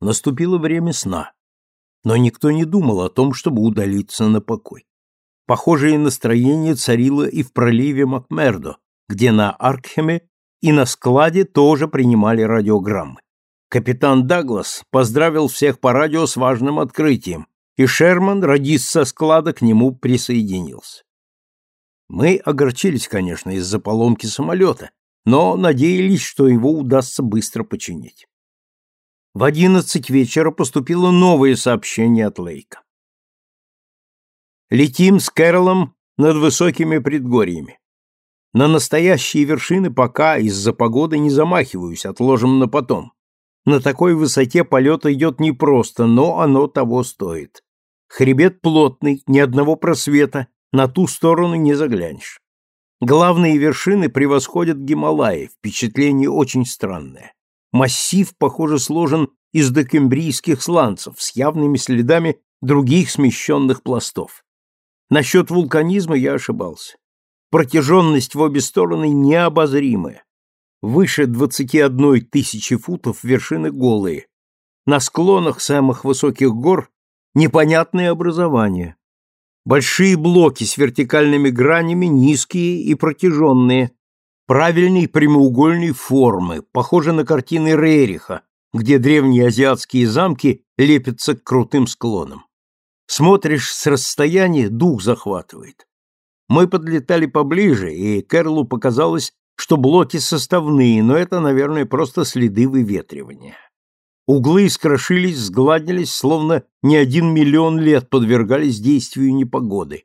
Наступило время сна, но никто не думал о том, чтобы удалиться на покой. Похожее настроение царило и в проливе Макмердо, где на Аркхеме и на складе тоже принимали радиограммы. Капитан Даглас поздравил всех по радио с важным открытием, и Шерман, радист со склада, к нему присоединился. Мы огорчились, конечно, из-за поломки самолета, но надеялись, что его удастся быстро починить. В одиннадцать вечера поступило новое сообщение от Лейка. Летим с Кэролом над высокими предгорьями. На настоящие вершины пока из-за погоды не замахиваюсь, отложим на потом. На такой высоте полет идет непросто, но оно того стоит. Хребет плотный, ни одного просвета, на ту сторону не заглянешь. Главные вершины превосходят Гималаи, впечатление очень странное. Массив, похоже, сложен из докембрийских сланцев с явными следами других смещенных пластов. Насчет вулканизма я ошибался. Протяженность в обе стороны необозримая. Выше 21 тысячи футов вершины голые. На склонах самых высоких гор непонятные образования. Большие блоки с вертикальными гранями, низкие и протяженные, правильной прямоугольной формы, похожи на картины Рериха, где древние азиатские замки лепятся к крутым склонам. Смотришь с расстояния, дух захватывает. Мы подлетали поближе, и Кэрлу показалось, что блоки составные, но это, наверное, просто следы выветривания. Углы скрошились, сгладились, словно не один миллион лет подвергались действию непогоды.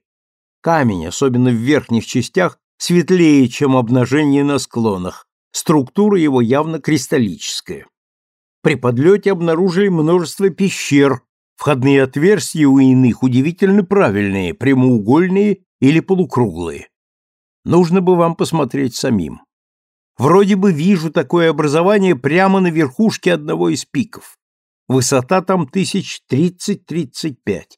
Камень, особенно в верхних частях, светлее, чем обнажение на склонах. Структура его явно кристаллическая. При подлете обнаружили множество пещер, Входные отверстия у иных удивительно правильные, прямоугольные или полукруглые. Нужно бы вам посмотреть самим. Вроде бы вижу такое образование прямо на верхушке одного из пиков. Высота там тысяч тридцать-тридцать пять.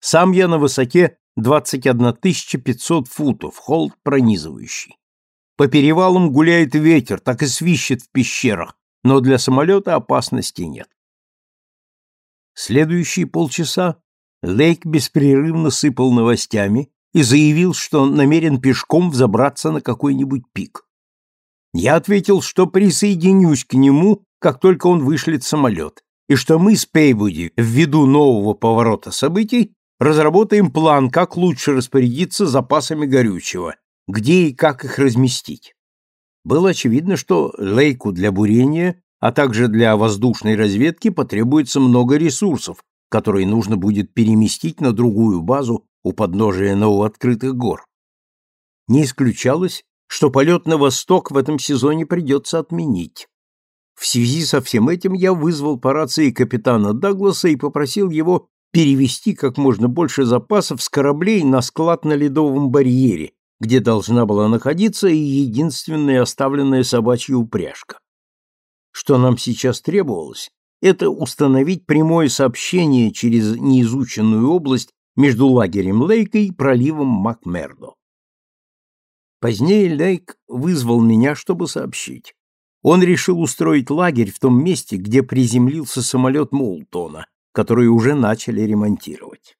Сам я на высоте двадцать одна тысяча пятьсот футов, холд пронизывающий. По перевалам гуляет ветер, так и свищет в пещерах, но для самолета опасности нет. Следующие полчаса Лейк беспрерывно сыпал новостями и заявил, что он намерен пешком взобраться на какой-нибудь пик. Я ответил, что присоединюсь к нему, как только он вышлет самолет, и что мы с Пейбуди, ввиду нового поворота событий, разработаем план, как лучше распорядиться запасами горючего, где и как их разместить. Было очевидно, что Лейку для бурения а также для воздушной разведки потребуется много ресурсов, которые нужно будет переместить на другую базу у подножия новооткрытых гор. Не исключалось, что полет на восток в этом сезоне придется отменить. В связи со всем этим я вызвал по рации капитана Дагласа и попросил его перевести как можно больше запасов с кораблей на склад на ледовом барьере, где должна была находиться и единственная оставленная собачья упряжка. Что нам сейчас требовалось, это установить прямое сообщение через неизученную область между лагерем Лейка и проливом Макмердо. Позднее Лейк вызвал меня, чтобы сообщить. Он решил устроить лагерь в том месте, где приземлился самолет Моултона, который уже начали ремонтировать.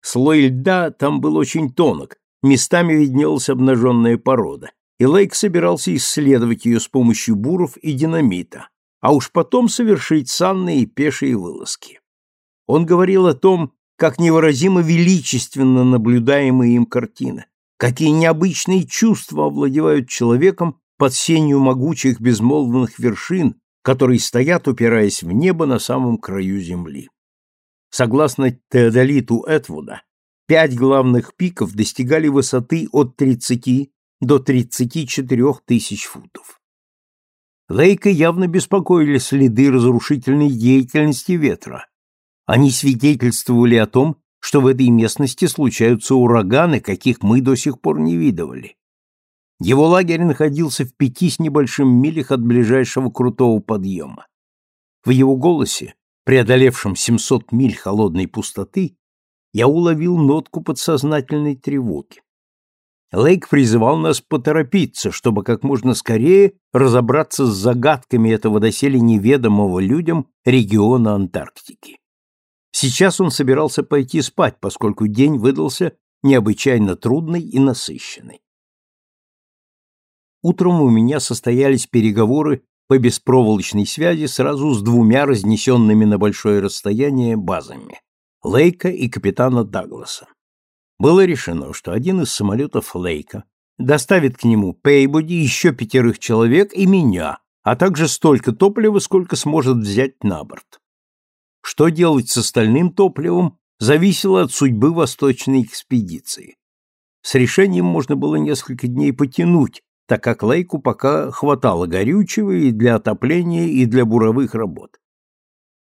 Слой льда там был очень тонок, местами виднелась обнаженная порода, и Лейк собирался исследовать ее с помощью буров и динамита, а уж потом совершить санные и пешие вылазки. Он говорил о том, как невыразимо величественно наблюдаемая им картина, какие необычные чувства овладевают человеком под сенью могучих безмолвных вершин, которые стоят, упираясь в небо на самом краю земли. Согласно Теодолиту Этвуда, пять главных пиков достигали высоты от 30 до 34 тысяч футов. Лейка явно беспокоили следы разрушительной деятельности ветра. Они свидетельствовали о том, что в этой местности случаются ураганы, каких мы до сих пор не видывали. Его лагерь находился в пяти с небольшим милях от ближайшего крутого подъема. В его голосе, преодолевшем 700 миль холодной пустоты, я уловил нотку подсознательной тревоги. Лейк призывал нас поторопиться, чтобы как можно скорее разобраться с загадками этого доселе неведомого людям региона Антарктики. Сейчас он собирался пойти спать, поскольку день выдался необычайно трудный и насыщенный. Утром у меня состоялись переговоры по беспроволочной связи сразу с двумя разнесенными на большое расстояние базами – Лейка и капитана Дагласа. Было решено, что один из самолетов Лейка доставит к нему Пейбоди, еще пятерых человек и меня, а также столько топлива, сколько сможет взять на борт. Что делать с остальным топливом, зависело от судьбы восточной экспедиции. С решением можно было несколько дней потянуть, так как Лейку пока хватало горючего и для отопления, и для буровых работ.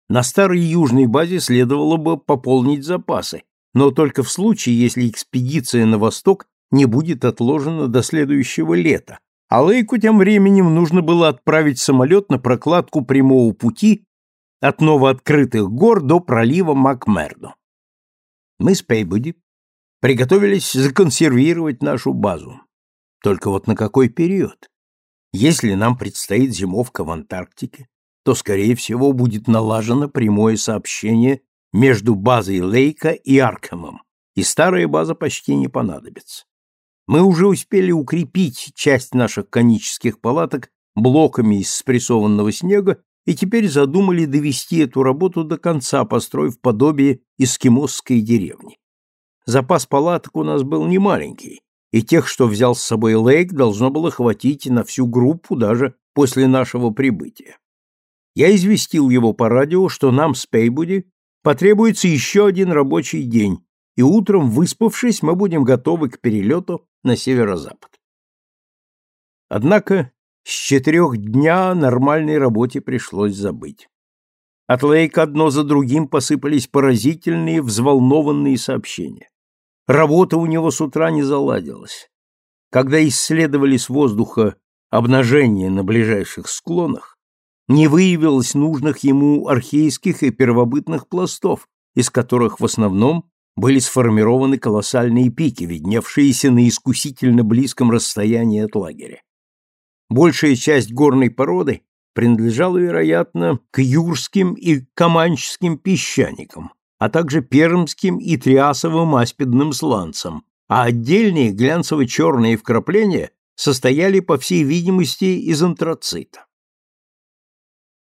На старой южной базе следовало бы пополнить запасы, но только в случае, если экспедиция на восток не будет отложена до следующего лета, а Лейку тем временем нужно было отправить самолет на прокладку прямого пути от новооткрытых гор до пролива Макмердо. Мы с Пейбуди приготовились законсервировать нашу базу. Только вот на какой период? Если нам предстоит зимовка в Антарктике, то, скорее всего, будет налажено прямое сообщение между базой Лейка и Аркхемом, и старая база почти не понадобится. Мы уже успели укрепить часть наших конических палаток блоками из спрессованного снега и теперь задумали довести эту работу до конца, построив подобие эскимосской деревни. Запас палаток у нас был немаленький, и тех, что взял с собой Лейк, должно было хватить на всю группу даже после нашего прибытия. Я известил его по радио, что нам с Пейбуди потребуется еще один рабочий день, и утром, выспавшись, мы будем готовы к перелету на северо-запад. Однако с четырех дня нормальной работе пришлось забыть. От Лейка одно за другим посыпались поразительные, взволнованные сообщения. Работа у него с утра не заладилась. Когда исследовали с воздуха обнажение на ближайших склонах, не выявилось нужных ему архейских и первобытных пластов, из которых в основном были сформированы колоссальные пики, видневшиеся на искусительно близком расстоянии от лагеря. Большая часть горной породы принадлежала, вероятно, к юрским и каманческим песчаникам, а также пермским и триасовым аспидным сланцам, а отдельные глянцево-черные вкрапления состояли, по всей видимости, из антрацита.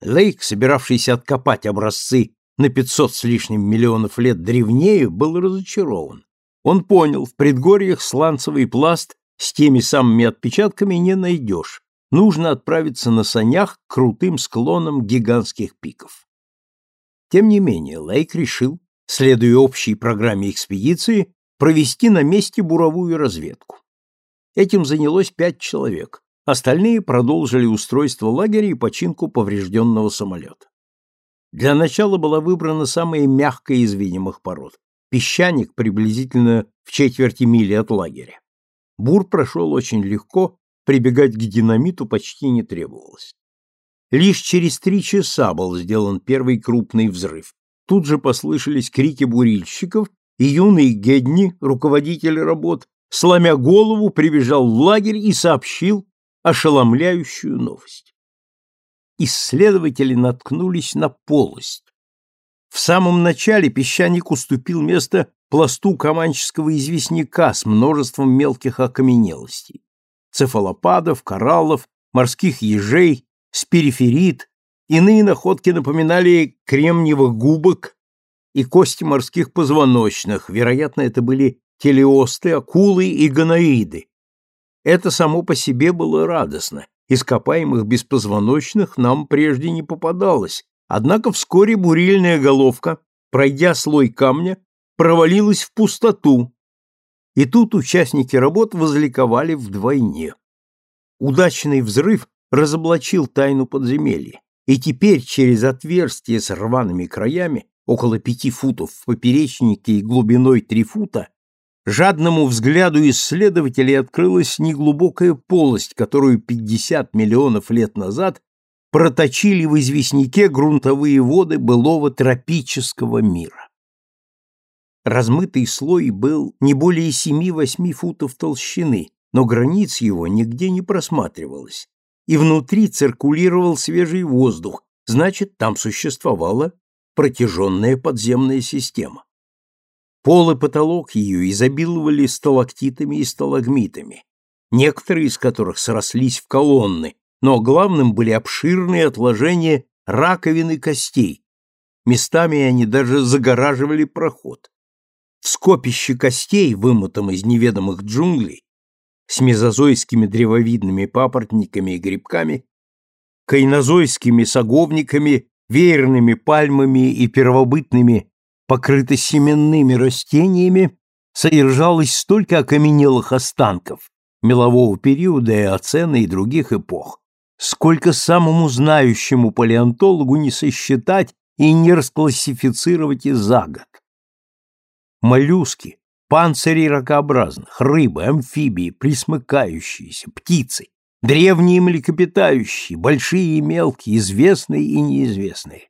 Лейк, собиравшийся откопать образцы на 500 с лишним миллионов лет древнее, был разочарован. Он понял, в предгорьях сланцевый пласт с теми самыми отпечатками не найдешь. Нужно отправиться на санях к крутым склонам гигантских пиков. Тем не менее, Лейк решил, следуя общей программе экспедиции, провести на месте буровую разведку. Этим занялось пять человек, остальные продолжили устройство лагеря и починку поврежденного самолета. Для начала была выбрана самая мягкая из видимых пород – песчаник приблизительно в четверти мили от лагеря. Бур прошел очень легко, прибегать к динамиту почти не требовалось. Лишь через три часа был сделан первый крупный взрыв. Тут же послышались крики бурильщиков, и юный Гедни, руководитель работ, сломя голову, прибежал в лагерь и сообщил ошеломляющую новость. Исследователи наткнулись на полость. В самом начале песчаник уступил место пласту каманческого известняка с множеством мелких окаменелостей цефалопадов, кораллов, морских ежей, спириферит, иные находки напоминали кремниевых губок и кости морских позвоночных, вероятно, это были телеосты, акулы и гоноиды. Это само по себе было радостно, ископаемых беспозвоночных нам прежде не попадалось, однако вскоре бурильная головка, пройдя слой камня, провалилась в пустоту, и тут участники работ возликовали вдвойне. Удачный взрыв разоблачил тайну подземелья, и теперь через отверстие с рваными краями, около пяти футов в поперечнике и глубиной три фута, жадному взгляду исследователей открылась неглубокая полость, которую 50 миллионов лет назад проточили в известняке грунтовые воды былого тропического мира. Размытый слой был не более семи-восьми футов толщины, но границ его нигде не просматривалось, и внутри циркулировал свежий воздух, значит, там существовала протяженная подземная система. Пол и потолок ее изобиловали сталактитами и сталагмитами, некоторые из которых срослись в колонны, но главным были обширные отложения раковины костей. Местами они даже загораживали проход. В скопище костей, вымытом из неведомых джунглей, с мезозойскими древовидными папоротниками и грибками, кайнозойскими саговниками, веерными пальмами и первобытными покрытосеменными растениями, содержалось столько окаменелых останков мелового периода и оцены и других эпох, сколько самому знающему палеонтологу не сосчитать и не расклассифицировать и за год. Моллюски, панцири ракообразных, рыбы, амфибии, присмыкающиеся, птицы, древние млекопитающие, большие и мелкие, известные и неизвестные.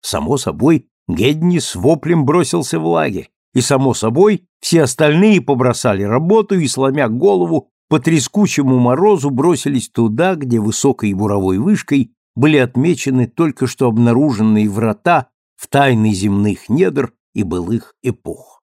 Само собой, Гедни с воплем бросился в лагерь, и, само собой, все остальные побросали работу и, сломя голову, по трескучему морозу бросились туда, где высокой буровой вышкой были отмечены только что обнаруженные врата в тайны земных недр и былых эпох.